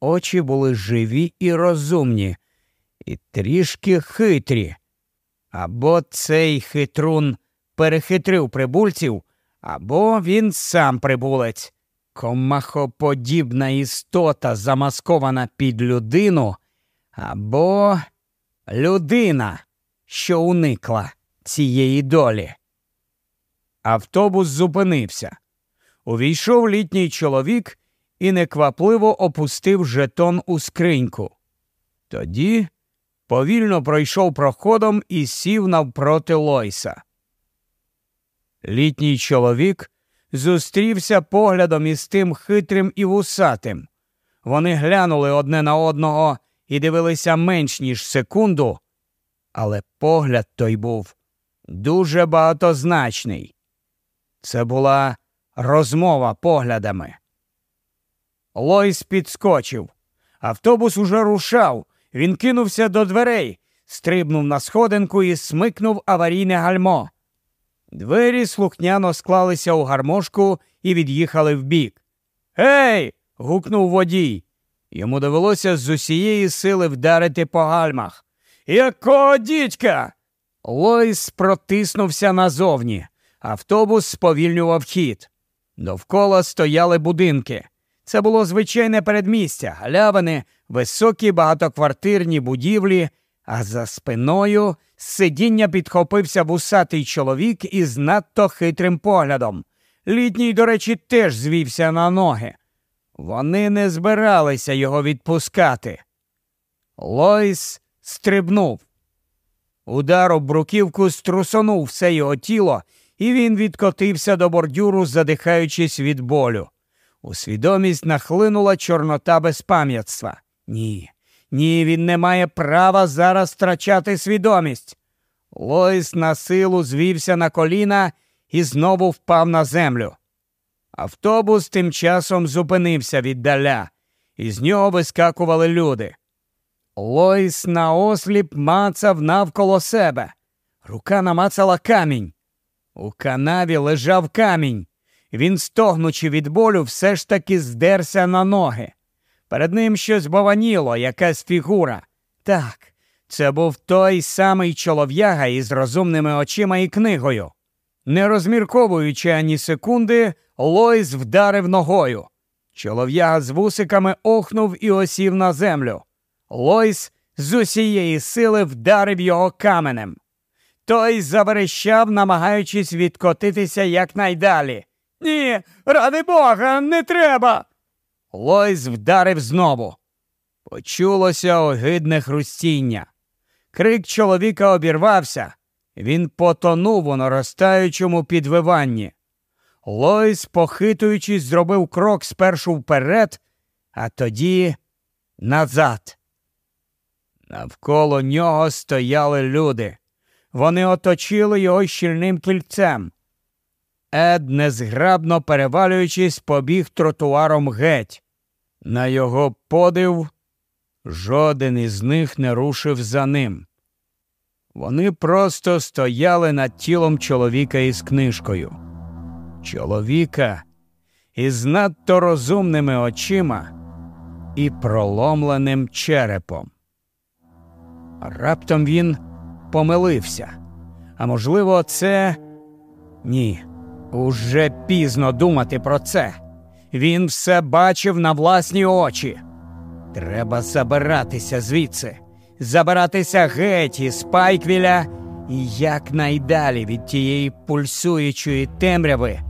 очі були живі і розумні, і трішки хитрі. Або цей хитрун перехитрив прибульців, або він сам прибулець. Комахоподібна істота, замаскована під людину, або людина, що уникла цієї долі. Автобус зупинився. Увійшов літній чоловік і неквапливо опустив жетон у скриньку. Тоді повільно пройшов проходом і сів навпроти Лойса. Літній чоловік зустрівся поглядом із тим хитрим і вусатим. Вони глянули одне на одного і дивилися менш ніж секунду, але погляд той був дуже багатозначний. Це була розмова поглядами. Лойс підскочив. Автобус уже рушав. Він кинувся до дверей, стрибнув на сходинку і смикнув аварійне гальмо. Двері слухняно склалися у гармошку і від'їхали вбік. Гей. гукнув водій. Йому довелося з усієї сили вдарити по гальмах. Якого дідька? Лойс протиснувся назовні. Автобус сповільнював хід. Довкола стояли будинки. Це було звичайне передмістя, галявини, високі багатоквартирні будівлі, а за спиною з сидіння підхопився вусатий чоловік із надто хитрим поглядом. Літній, до речі, теж звівся на ноги. Вони не збиралися його відпускати. Лойс стрибнув. Удар об бруківку струсонув все його тіло, і він відкотився до бордюру, задихаючись від болю. У свідомість нахлинула чорнота безпам'ятства. Ні, ні, він не має права зараз втрачати свідомість. Лойс на силу звівся на коліна і знову впав на землю. Автобус тим часом зупинився віддаля, і з нього вискакували люди. Лойс наосліп мацав навколо себе. Рука намацала камінь. У канаві лежав камінь. Він, стогнучи від болю, все ж таки здерся на ноги. Перед ним щось бованіло, якась фігура. Так, це був той самий чолов'яга із розумними очима і книгою. Не розмірковуючи ані секунди, Лойс вдарив ногою. Чолов'яга з вусиками охнув і осів на землю. Лойс з усієї сили вдарив його каменем. Той заверещав, намагаючись відкотитися якнайдалі. Ні, ради бога, не треба. Лойс вдарив знову. Почулося огидне хрустіння. Крик чоловіка обірвався. Він потонув у наростаючому підвиванні. Лойс, похитуючись, зробив крок спершу вперед, а тоді назад. Навколо нього стояли люди. Вони оточили його щільним кільцем. Ед, незграбно перевалюючись, побіг тротуаром геть. На його подив, жоден із них не рушив за ним. Вони просто стояли над тілом чоловіка із книжкою. Чоловіка із надто розумними очима і проломленим черепом. Раптом він помилився. А можливо, це ні. Уже пізно думати про це. Він все бачив на власні очі. Треба забиратися звідси, забиратися геть із Пайквіля і якнайдалі від тієї пульсуючої темряви,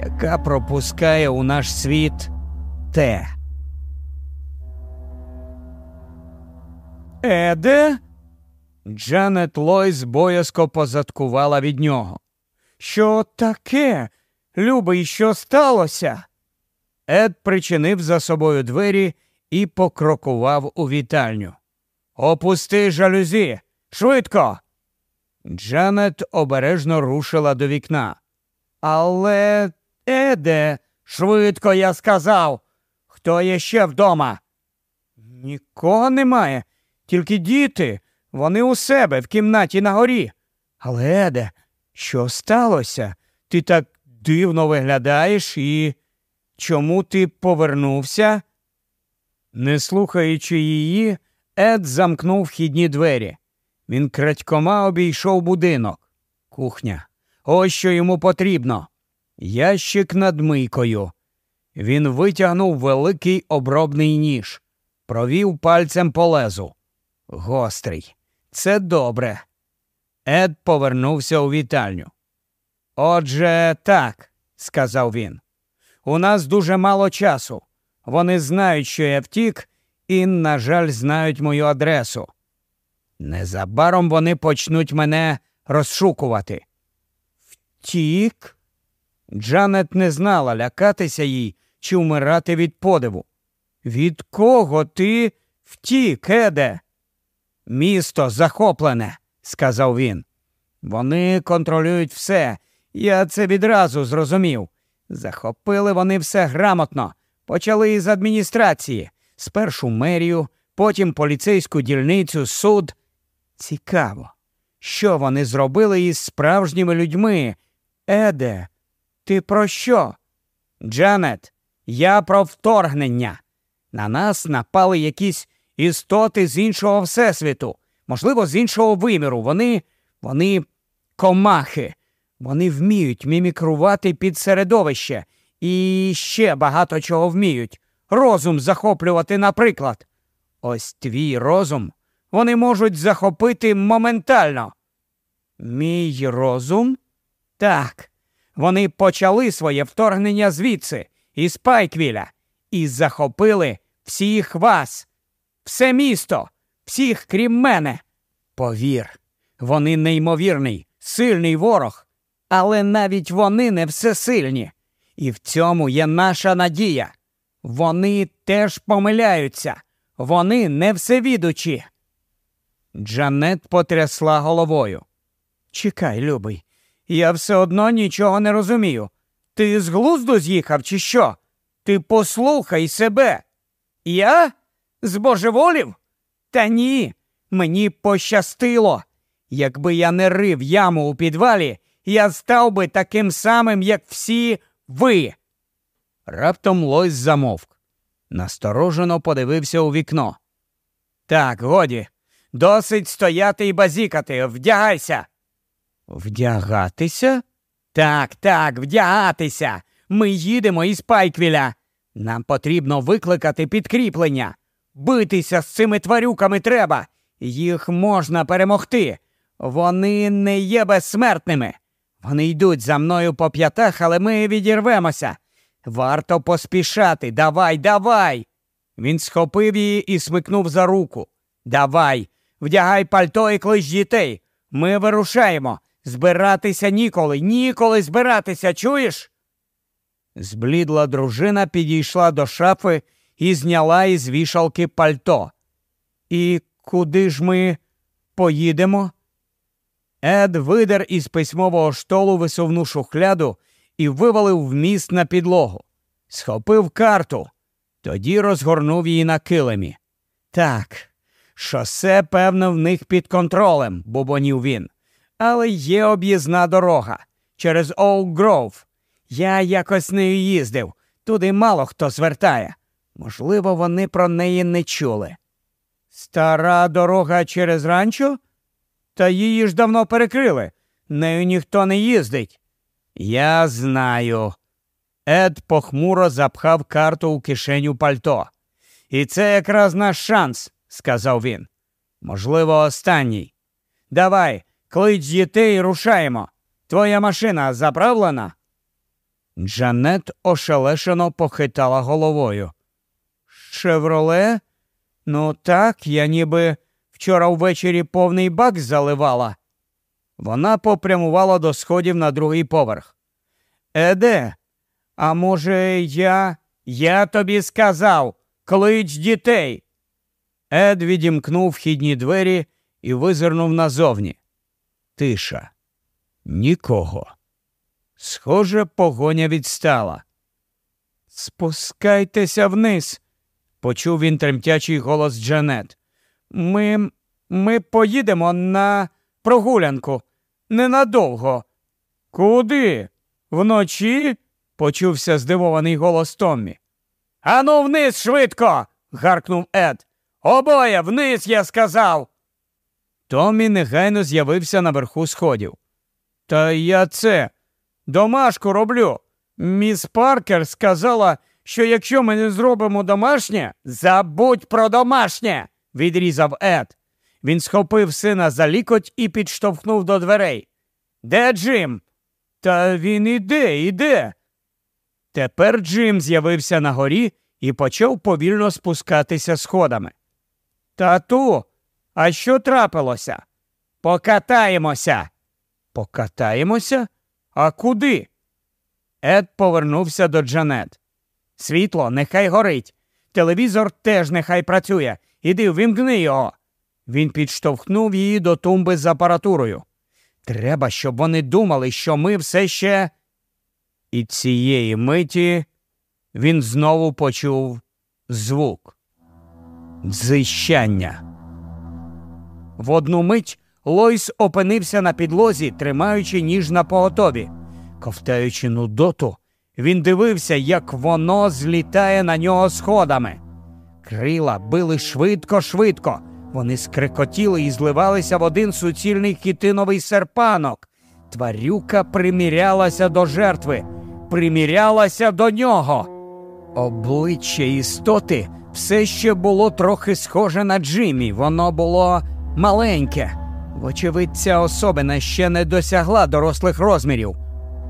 яка пропускає у наш світ те. Еде? Джанет Лойс боязко позадкувала від нього. Що таке? Любий, що сталося? Ед причинив за собою двері і покрокував у вітальню. Опусти жалюзі, швидко. Джанет обережно рушила до вікна. Але, Еде, швидко я сказав. Хто є ще вдома? Нікого немає, тільки діти. Вони у себе в кімнаті на горі. Але, Еде, що сталося? Ти так дивно виглядаєш і чому ти повернувся? Не слухаючи її, Ед замкнув вхідні двері. Він крадькома обійшов будинок. Кухня. Ось що йому потрібно. Ящик над мийкою. Він витягнув великий обробний ніж, провів пальцем по лезу. Гострий. Це добре. Ед повернувся у вітальню. Отже, так, сказав він. У нас дуже мало часу. Вони знають, що я втік, і, на жаль, знають мою адресу. Незабаром вони почнуть мене розшукувати. Втік? Джанет не знала лякатися їй чи вмирати від подиву. Від кого ти втік, Еде? Місто захоплене, сказав він. Вони контролюють все. Я це відразу зрозумів. Захопили вони все грамотно, почали із адміністрації, спершу мерію, потім поліцейську дільницю, суд. Цікаво, що вони зробили із справжніми людьми. Еде, ти про що? Джанет, я про вторгнення. На нас напали якісь істоти з іншого всесвіту, можливо, з іншого виміру. Вони, вони комахи. Вони вміють мімікрувати під середовище і ще багато чого вміють. Розум захоплювати, наприклад. Ось твій розум вони можуть захопити моментально. Мій розум? Так. Вони почали своє вторгнення звідси, із Пайквіля, і захопили всіх вас, все місто, всіх крім мене. Повір, вони неймовірний, сильний ворог, але навіть вони не всесильні. І в цьому є наша надія. Вони теж помиляються, вони не всевідучі. Джанет потрясла головою. Чекай, любий, я все одно нічого не розумію. Ти з глузду з'їхав, чи що? Ти послухай себе. Я? Збожеволів? Та ні, мені пощастило. Якби я не рив яму у підвалі, я став би таким самим, як всі ви. Раптом Лойс замовк. Насторожено подивився у вікно. Так, годі, досить стояти і базікати. Вдягайся. Вдягатися? Так, так, вдягатися. Ми їдемо із Пайквіля. Нам потрібно викликати підкріплення. Битися з цими тварюками треба. Їх можна перемогти. Вони не є безсмертними. Вони йдуть за мною по п'ятах, але ми відірвемося. Варто поспішати. Давай, давай. Він схопив її і смикнув за руку. Давай, вдягай пальто і клич дітей. Ми вирушаємо. Збиратися ніколи, ніколи збиратися, чуєш? Зблідла дружина підійшла до шафи і зняла із вішалки пальто. І куди ж ми поїдемо? Ед видер із письмового штолу висувну шухляду і вивалив вміст на підлогу. Схопив карту, тоді розгорнув її на килимі. Так, шосе, певно, в них під контролем, бубонів він. Але є об'їзна дорога через Оук Гроув. Я якось нею їздив, туди мало хто звертає. Можливо, вони про неї не чули. Стара дорога через ранчо? Та її ж давно перекрили. Нею ніхто не їздить. Я знаю. Ед похмуро запхав карту у кишеню пальто. І це якраз наш шанс, сказав він. Можливо, останній. Давай, клич дітей і рушаємо. Твоя машина заправлена? Джанет ошелешено похитала головою. Шевроле? Ну так, я ніби вчора ввечері повний бак заливала. Вона попрямувала до сходів на другий поверх. Еде, а може, я. Я тобі сказав клич дітей. Ед відімкнув вхідні двері і визирнув назовні. Тиша. Нікого. Схоже, погоня відстала. Спускайтеся вниз, почув він тремтячий голос Джанет. Ми ми поїдемо на прогулянку ненадовго. Куди? Вночі? почувся здивований голос Томмі. Ану вниз швидко. гаркнув Ед. Обоє вниз, я сказав. Томі негайно з'явився наверху сходів. Та я це домашку роблю. Міс Паркер сказала, що якщо ми не зробимо домашнє, забудь про домашнє, відрізав Ед. Він схопив сина за лікоть і підштовхнув до дверей. Де Джим? Та він іде, іде. Тепер Джим з'явився на горі і почав повільно спускатися сходами. Тату, а що трапилося? Покатаємося. Покатаємося? А куди? Ед повернувся до Джанет. Світло нехай горить. Телевізор теж нехай працює. Іди вимкни його. Він підштовхнув її до тумби з апаратурою. Треба, щоб вони думали, що ми все ще. І цієї миті він знову почув звук дзищання. В одну мить Лойс опинився на підлозі, тримаючи ніж на поготові. Ковтаючи нудоту, він дивився, як воно злітає на нього сходами. Крила били швидко-швидко. Вони скрикотіли і зливалися в один суцільний хітиновий серпанок. Тварюка примірялася до жертви, примірялася до нього. Обличчя істоти все ще було трохи схоже на Джиммі. Воно було маленьке. Вочевидь, ця особина ще не досягла дорослих розмірів.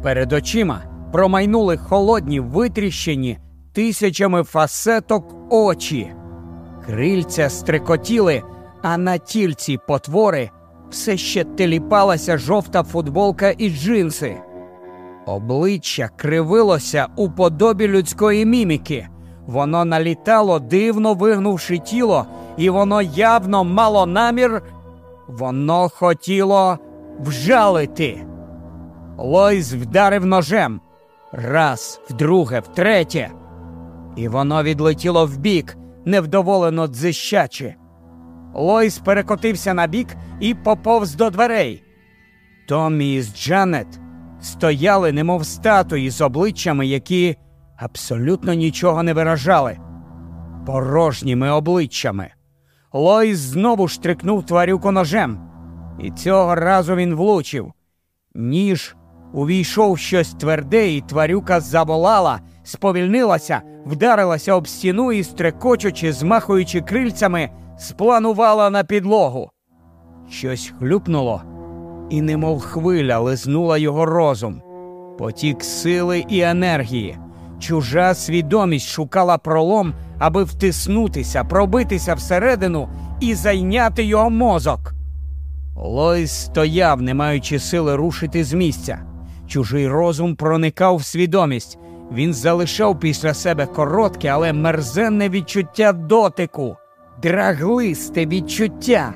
Перед очима промайнули холодні, витріщені тисячами фасеток очі. Крильця стрикотіли, а на тільці потвори все ще теліпалася жовта футболка і джинси. Обличчя кривилося у подобі людської міміки. Воно налітало, дивно вигнувши тіло, і воно явно мало намір. Воно хотіло вжалити. Лойс вдарив ножем раз, вдруге, втретє, і воно відлетіло вбік, невдоволено дзищачи. Лойс перекотився на бік і поповз до дверей. Томі з Джанет стояли, немов статуї з обличчями, які абсолютно нічого не виражали, порожніми обличчями. Лойс знову штрикнув тварюку ножем, і цього разу він влучив. Ніж увійшов щось тверде, і тварюка заволала, сповільнилася, вдарилася об стіну і, стрекочучи, змахуючи крильцями, спланувала на підлогу. Щось хлюпнуло, і, немов хвиля, лизнула його розум. Потік сили і енергії. Чужа свідомість шукала пролом, аби втиснутися, пробитися всередину і зайняти його мозок. Лойс стояв, не маючи сили рушити з місця. Чужий розум проникав в свідомість. Він залишав після себе коротке, але мерзенне відчуття дотику, драглисте відчуття.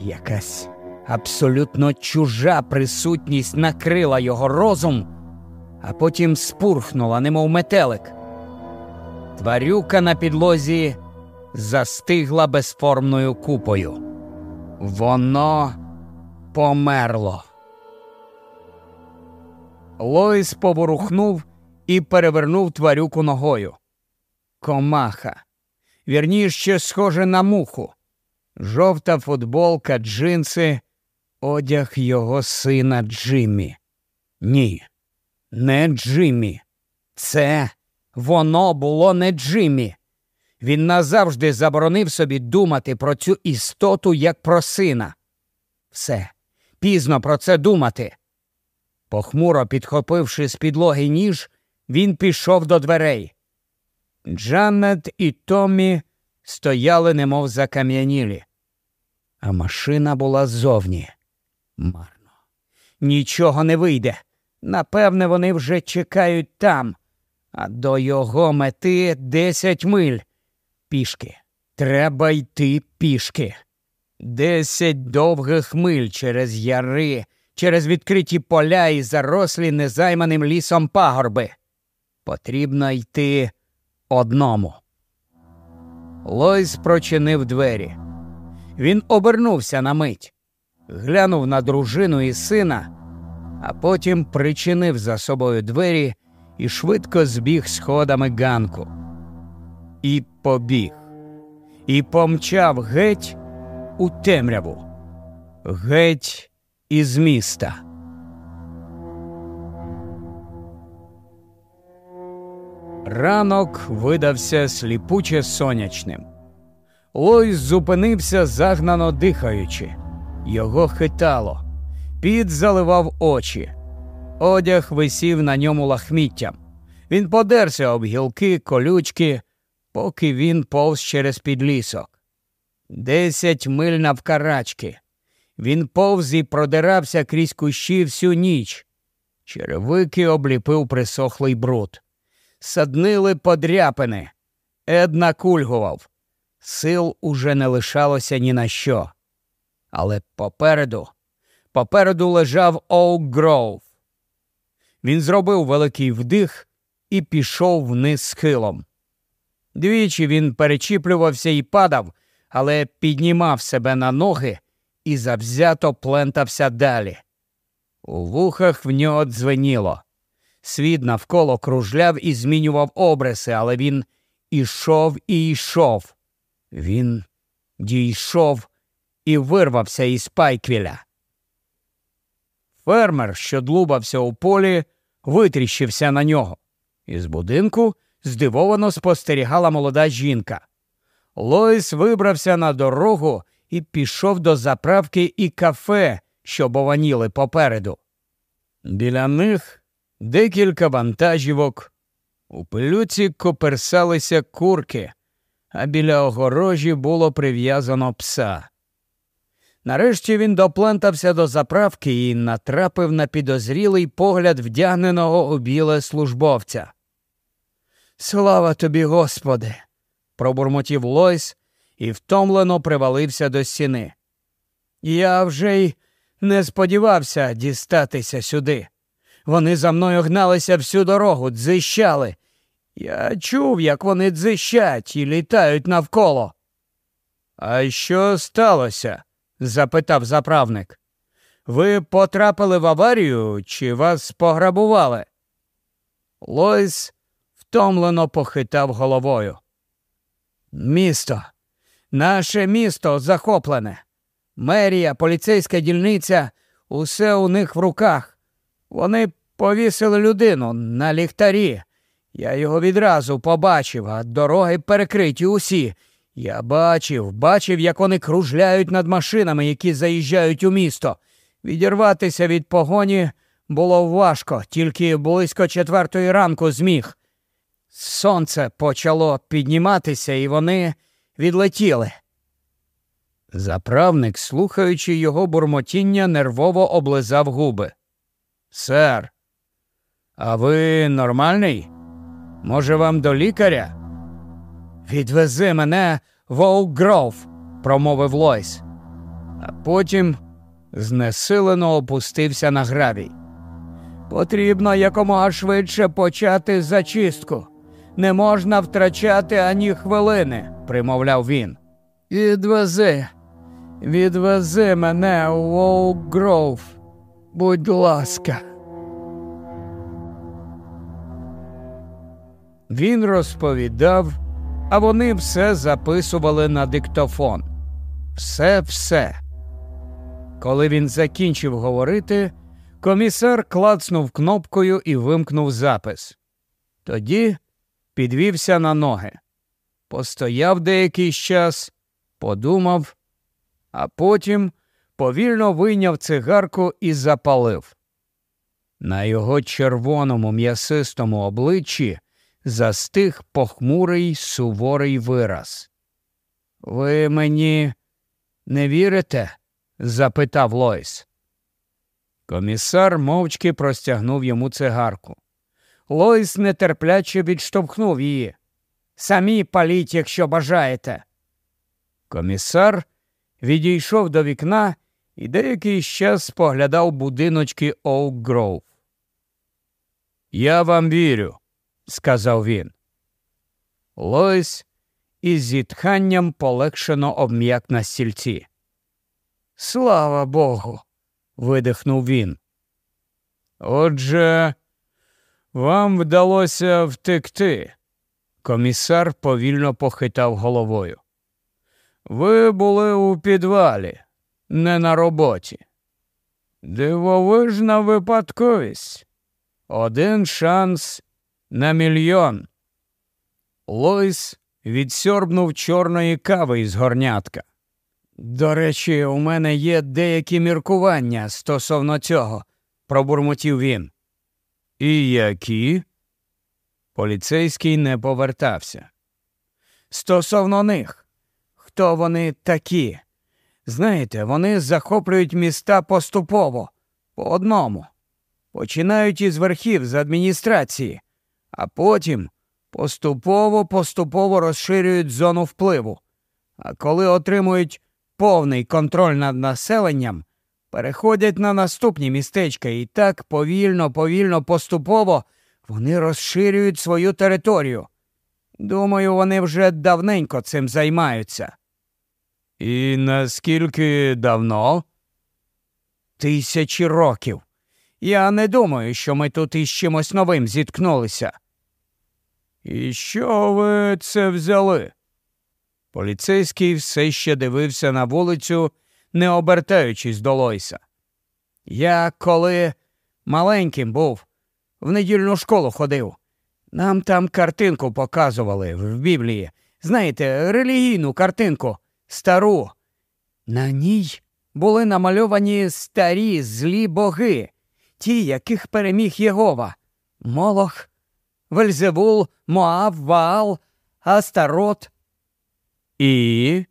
Якась абсолютно чужа присутність накрила його розум, а потім спурхнула, немов метелик. Тварюка на підлозі застигла безформною купою. Воно померло. Лоїс поворухнув і перевернув тварюку ногою. Комаха. Вірніше, схоже на муху. Жовта футболка, джинси, одяг його сина Джиммі. Ні, не Джиммі. Це воно було не Джиммі. Він назавжди заборонив собі думати про цю істоту як про сина. Все, пізно про це думати. Похмуро підхопивши з підлоги ніж, він пішов до дверей. Джанет і Томмі стояли, немов закам'янілі, а машина була ззовні. Марно. Нічого не вийде. Напевне, вони вже чекають там, а до його мети десять миль. Пішки. Треба йти пішки. Десять довгих миль через яри, через відкриті поля і зарослі незайманим лісом пагорби. Потрібно йти одному. Лойс прочинив двері. Він обернувся на мить, глянув на дружину і сина, а потім причинив за собою двері і швидко збіг сходами ганку. і побіг, і помчав геть у темряву, геть із міста. Ранок видався сліпуче сонячним. Лойс зупинився, загнано дихаючи. Його хитало, під заливав очі. Одяг висів на ньому лахміттям. Він подерся об гілки, колючки, поки він повз через підлісок. Десять миль навкарачки. Він повз і продирався крізь кущі всю ніч. Черевики обліпив присохлий бруд. Саднили подряпини. Ед накульгував. Сил уже не лишалося ні на що. Але попереду, попереду лежав Оук Гроув. Він зробив великий вдих і пішов вниз схилом. Двічі він перечіплювався і падав, але піднімав себе на ноги і завзято плентався далі. У вухах в нього дзвеніло. Світ навколо кружляв і змінював обриси, але він ішов і йшов. Він дійшов і вирвався із пайквіля. Фермер, що длубався у полі, витріщився на нього. Із будинку здивовано спостерігала молода жінка. Лойс вибрався на дорогу і пішов до заправки і кафе, що бованіли попереду. Біля них декілька вантажівок. У пилюці коперсалися курки, а біля огорожі було прив'язано пса. Нарешті він доплентався до заправки і натрапив на підозрілий погляд вдягненого у біле службовця. Слава тобі, Господи! пробурмотів Лойс і втомлено привалився до стіни. Я вже й не сподівався дістатися сюди. Вони за мною гналися всю дорогу, дзищали. Я чув, як вони дзищать і літають навколо. А що сталося? запитав заправник. Ви потрапили в аварію чи вас пограбували? Лойс втомлено похитав головою. Місто, наше місто захоплене. Мерія, поліцейська дільниця, усе у них в руках. Вони повісили людину на ліхтарі. Я його відразу побачив, а дороги перекриті усі. Я бачив, бачив, як вони кружляють над машинами, які заїжджають у місто. Відірватися від погоні було важко, тільки близько четвертої ранку зміг. Сонце почало підніматися, і вони відлетіли. Заправник, слухаючи його бурмотіння, нервово облизав губи. Сер, а ви нормальний? Може, вам до лікаря? Відвези мене в Оук-Гроув», – промовив Лойс. А потім знесилено опустився на гравій. Потрібно якомога швидше почати зачистку. Не можна втрачати ані хвилини, примовляв він. Відвези, відвези мене у Оук-Гроув, будь ласка. Він розповідав, а вони все записували на диктофон. Все, все. Коли він закінчив говорити, комісар клацнув кнопкою і вимкнув запис. Тоді підвівся на ноги, постояв деякий час, подумав, а потім повільно вийняв цигарку і запалив. На його червоному м'ясистому обличчі застиг похмурий суворий вираз. Ви мені не вірите? запитав Лойс. Комісар мовчки простягнув йому цигарку. Лойс нетерпляче відштовхнув її. Самі паліть, якщо бажаєте. Комісар відійшов до вікна і деякий час споглядав будиночки Оук Гроув. Я вам вірю, сказав він. Лойс із зітханням полегшено обм'як на стільці. Слава Богу. видихнув він. Отже, вам вдалося втекти. Комісар повільно похитав головою. Ви були у підвалі, не на роботі. Дивовижна випадковість. Один шанс на мільйон. Лойс відсьорбнув чорної кави із горнятка. До речі, у мене є деякі міркування стосовно цього, пробурмотів він. І які? Поліцейський не повертався. Стосовно них, хто вони такі? Знаєте, вони захоплюють міста поступово, по одному. Починають із верхів з адміністрації, а потім поступово поступово розширюють зону впливу. А коли отримують повний контроль над населенням, переходять на наступні містечка і так повільно, повільно, поступово вони розширюють свою територію. Думаю, вони вже давненько цим займаються. І наскільки давно? Тисячі років. Я не думаю, що ми тут із чимось новим зіткнулися. І що ви це взяли? Поліцейський все ще дивився на вулицю, не обертаючись до Лойса. Я коли маленьким був, в недільну школу ходив. Нам там картинку показували в Біблії. Знаєте, релігійну картинку, стару. На ній були намальовані старі злі боги, ті, яких переміг Єгова. Молох, Вельзевул, Моав, Ваал, Астарот. І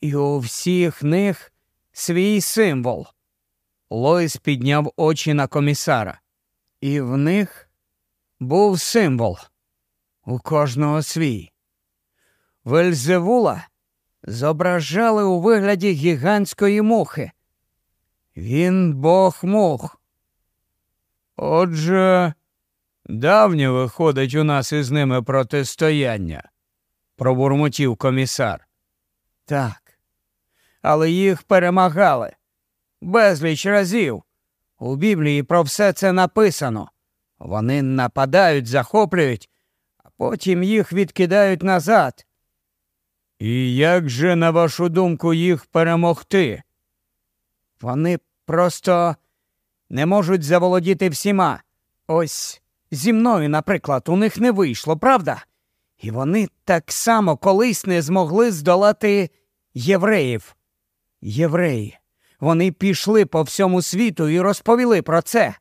І у всіх них свій символ. Лойс підняв очі на комісара. І в них був символ у кожного свій. Вельзевула зображали у вигляді гігантської мухи. Він бог мух. Отже, давнє виходить у нас із ними протистояння, пробурмотів комісар. Так, але їх перемагали безліч разів. У Біблії про все це написано. Вони нападають, захоплюють, а потім їх відкидають назад. І як же, на вашу думку, їх перемогти? Вони просто не можуть заволодіти всіма. Ось зі мною, наприклад, у них не вийшло, правда? І вони так само колись не змогли здолати євреїв. Євреї. Вони пішли по всьому світу і розповіли про це.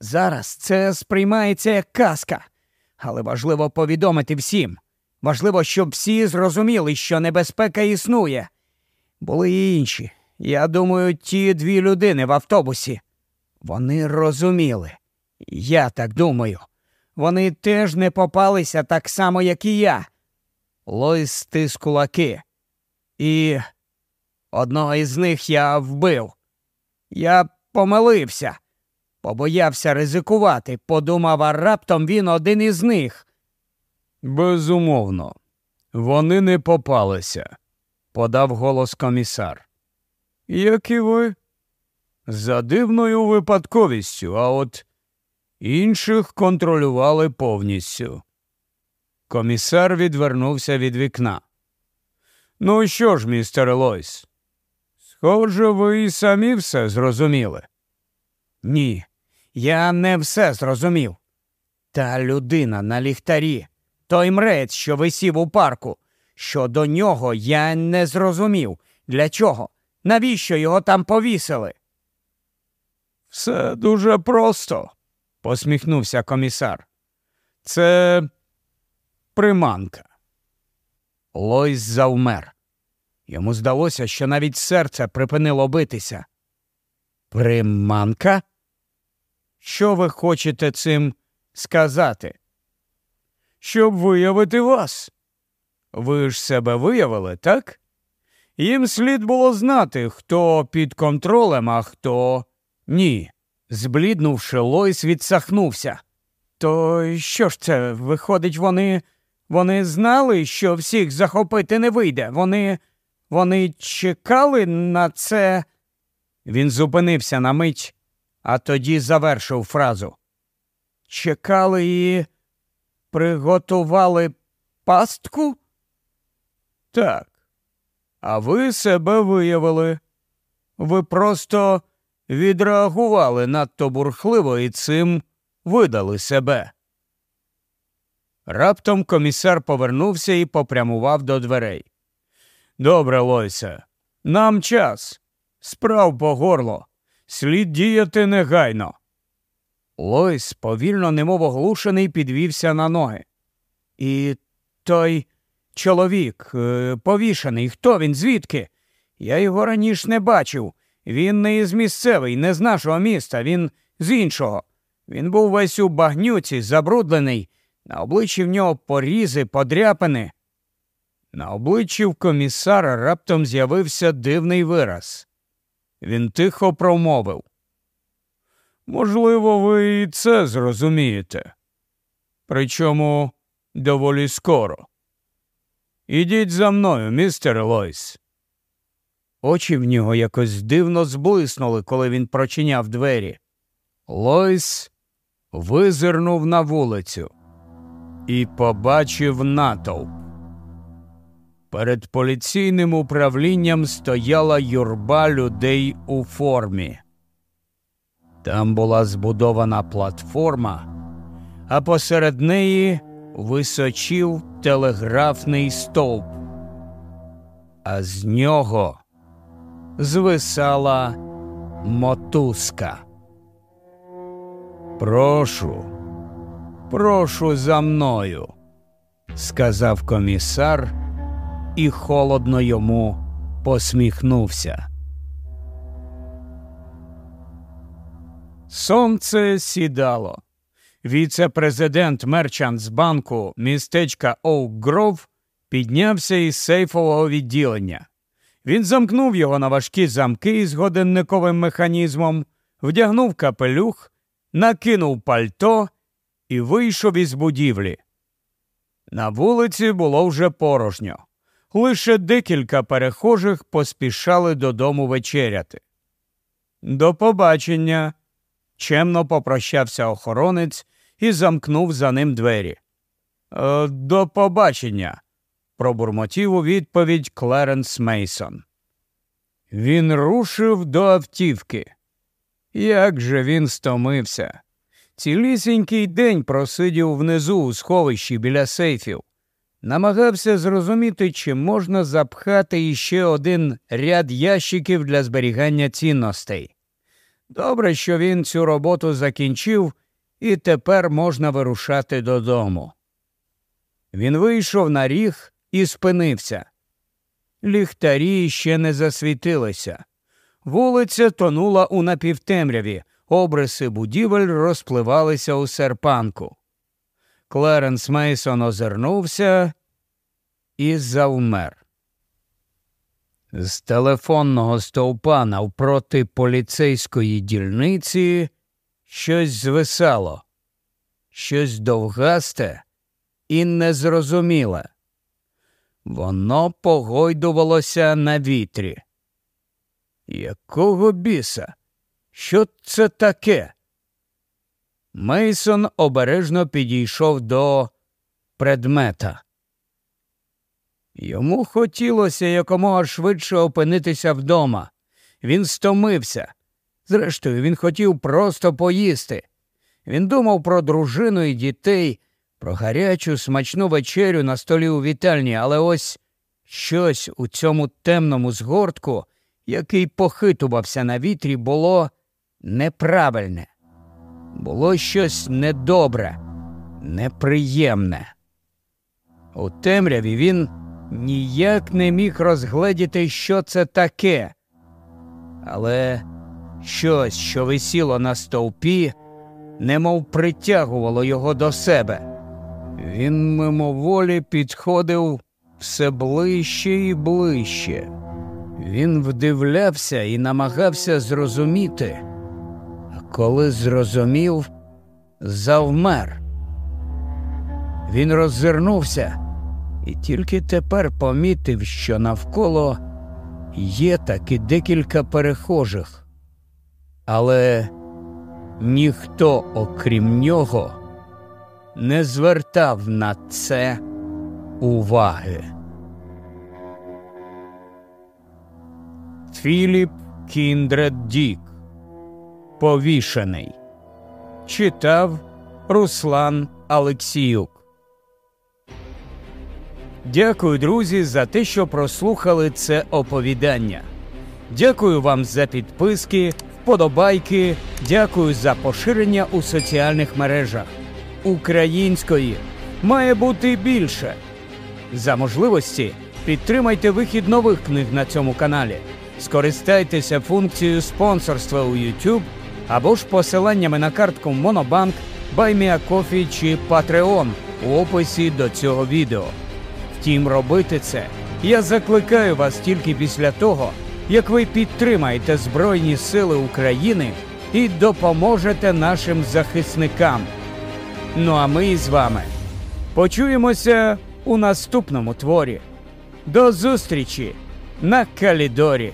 Зараз це сприймається як казка, але важливо повідомити всім. Важливо, щоб всі зрозуміли, що небезпека існує. Були і інші. Я думаю, ті дві людини в автобусі. Вони розуміли. Я так думаю. Вони теж не попалися так само, як і я. Лойс стис кулаки. І одного із них я вбив. Я помилився, побоявся ризикувати, подумав, а раптом він один із них. Безумовно, вони не попалися, подав голос комісар. Як і ви? За дивною випадковістю, а от інших контролювали повністю. Комісар відвернувся від вікна. Ну що ж, містер Лойс? Схоже, ви і самі все зрозуміли. Ні, я не все зрозумів. Та людина на ліхтарі, той мрець, що висів у парку, що до нього я не зрозумів. Для чого? Навіщо його там повісили? Все дуже просто, посміхнувся комісар. Це приманка. Лойс завмер. Йому здалося, що навіть серце припинило битися. Приманка? Що ви хочете цим сказати? Щоб виявити вас. Ви ж себе виявили, так? Їм слід було знати, хто під контролем, а хто ні. Збліднувши, Лойс відсахнувся. То що ж це, виходить, вони Вони знали, що всіх захопити не вийде. Вони вони чекали на це. Він зупинився на мить, а тоді завершив фразу. Чекали і приготували пастку? Так. А ви себе виявили. Ви просто відреагували надто бурхливо і цим видали себе. Раптом комісар повернувся і попрямував до дверей. Добре, Лойсе, нам час. Справ по горло. Слід діяти негайно. Лойс, повільно, немов оглушений, підвівся на ноги. І той чоловік, е, повішений, хто він, звідки? Я його раніше не бачив. Він не із місцевий, не з нашого міста, він з іншого. Він був весь у багнюці, забрудлений, на обличчі в нього порізи, подряпини. На обличчі в комісара раптом з'явився дивний вираз. Він тихо промовив. Можливо, ви і це зрозумієте. Причому доволі скоро. Ідіть за мною, містер Лойс. Очі в нього якось дивно зблиснули, коли він прочиняв двері. Лойс визирнув на вулицю і побачив натовп. Перед поліційним управлінням стояла юрба людей у формі. Там була збудована платформа, а посеред неї височив телеграфний стовп, а з нього звисала мотузка. Прошу, прошу за мною, сказав комісар і холодно йому посміхнувся. Сонце сідало. Віце-президент Мерчантсбанку містечка Оук Гров піднявся із сейфового відділення. Він замкнув його на важкі замки з годинниковим механізмом, вдягнув капелюх, накинув пальто і вийшов із будівлі. На вулиці було вже порожньо. Лише декілька перехожих поспішали додому вечеряти. До побачення. Чемно попрощався охоронець і замкнув за ним двері. «Е, до побачення, пробурмотів у відповідь Клеренс Мейсон. Він рушив до автівки. Як же він стомився. Цілісінький день просидів внизу у сховищі біля сейфів, намагався зрозуміти, чи можна запхати іще один ряд ящиків для зберігання цінностей. Добре, що він цю роботу закінчив, і тепер можна вирушати додому. Він вийшов на ріг і спинився. Ліхтарі ще не засвітилися. Вулиця тонула у напівтемряві, обриси будівель розпливалися у серпанку. Клеренс Мейсон озирнувся і завмер. З телефонного стовпа навпроти поліцейської дільниці щось звисало, щось довгасте і незрозуміле. Воно погойдувалося на вітрі. Якого біса? Що це таке? Мейсон обережно підійшов до предмета. Йому хотілося якомога швидше опинитися вдома. Він стомився. Зрештою, він хотів просто поїсти. Він думав про дружину і дітей, про гарячу смачну вечерю на столі у вітальні, але ось щось у цьому темному згортку, який похитувався на вітрі, було неправильне. Було щось недобре, неприємне. У темряві він ніяк не міг розгледіти, що це таке. Але щось, що висіло на стовпі, немов притягувало його до себе. Він мимоволі підходив все ближче і ближче. Він вдивлявся і намагався зрозуміти, коли зрозумів, завмер. Він роззирнувся і тільки тепер помітив, що навколо є таки декілька перехожих, але ніхто, окрім нього, не звертав на це уваги. Філіп Кіндред Дік Повішений Читав Руслан Алексіюк. Дякую, друзі, за те, що прослухали це оповідання. Дякую вам за підписки, вподобайки. Дякую за поширення у соціальних мережах. Української має бути більше. За можливості підтримайте вихід нових книг на цьому каналі. Скористайтеся функцією спонсорства у YouTube або ж посиланнями на картку Monobank, BuyMeACoffee чи Patreon у описі до цього відео. Втім, робити це я закликаю вас тільки після того, як ви підтримаєте Збройні Сили України і допоможете нашим захисникам. Ну а ми з вами почуємося у наступному творі. До зустрічі на Калідорі!